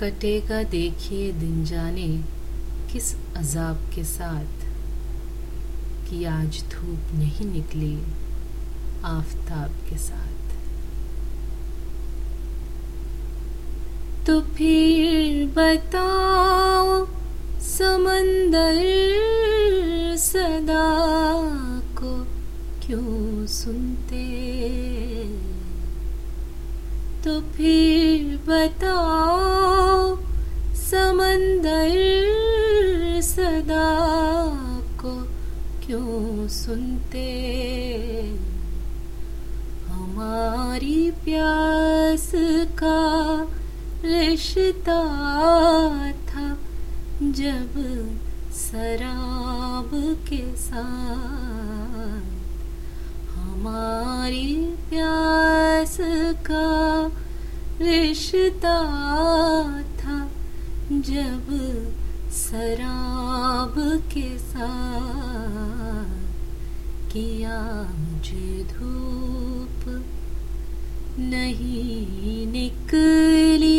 कटेगा देखिए दिन जाने किस अजाब के साथ कि आज धूप नहीं निकली आफताब के साथ। तो फिर बताओ समंदर सदा को क्यों सुनते तो फिर बताओ, समंदर सदा को क्यों सुनते? हमारी प्यास का रिश्ता था जब शराब के साथ। हमारी प्यास का रिश्ता था जब शराब के साथ किया मुझे धूप। नहीं निकली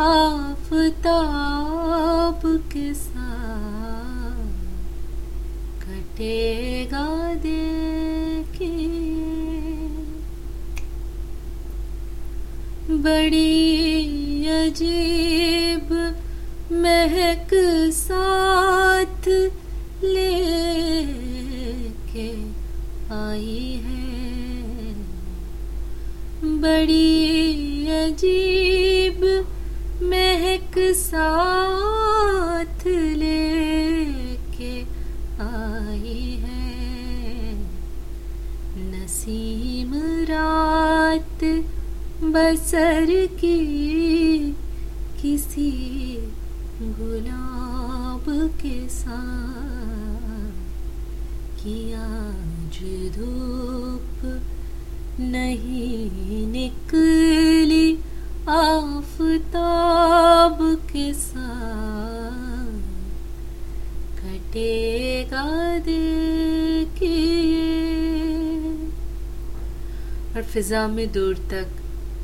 आफताब के साथ। कटेगा देखिए बड़ी अजीब महक साथ लेके आई है। बड़ी अजीब महक साथ लेके आई है। नसीम रात बसर की किसी गुलाब के साथ धूप नहीं निकली आफताब के साथ कटेगा देखिए। और फिजा में दूर तक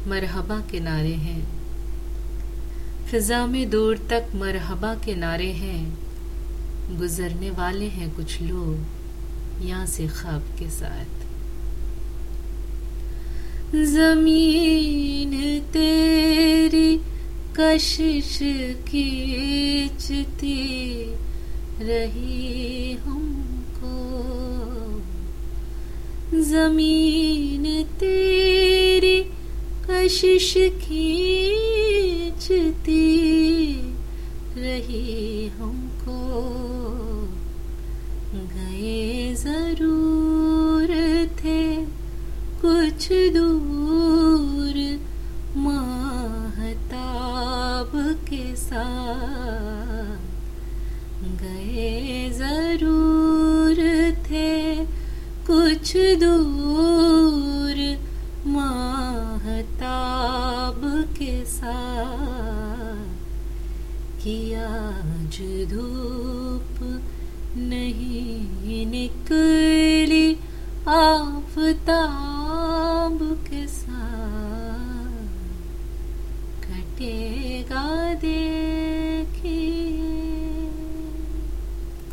मरहबा के नारे हैं। फिजा में दूर तक मरहबा के नारे हैं। गुजरने वाले हैं कुछ लोग यहाँ से ख्वाब के साथ। ज़मीन तेरी कशिश खींचती रही हमको। ज़मीन तेरी कशिश खींचती रही हमको। गए ज़रूर थे कुछ दूर माहताब के साथ। गए ज़रूर थे कुछ दूर के कि आज धूप नहीं निकली आफताब के साथ कटेगा दे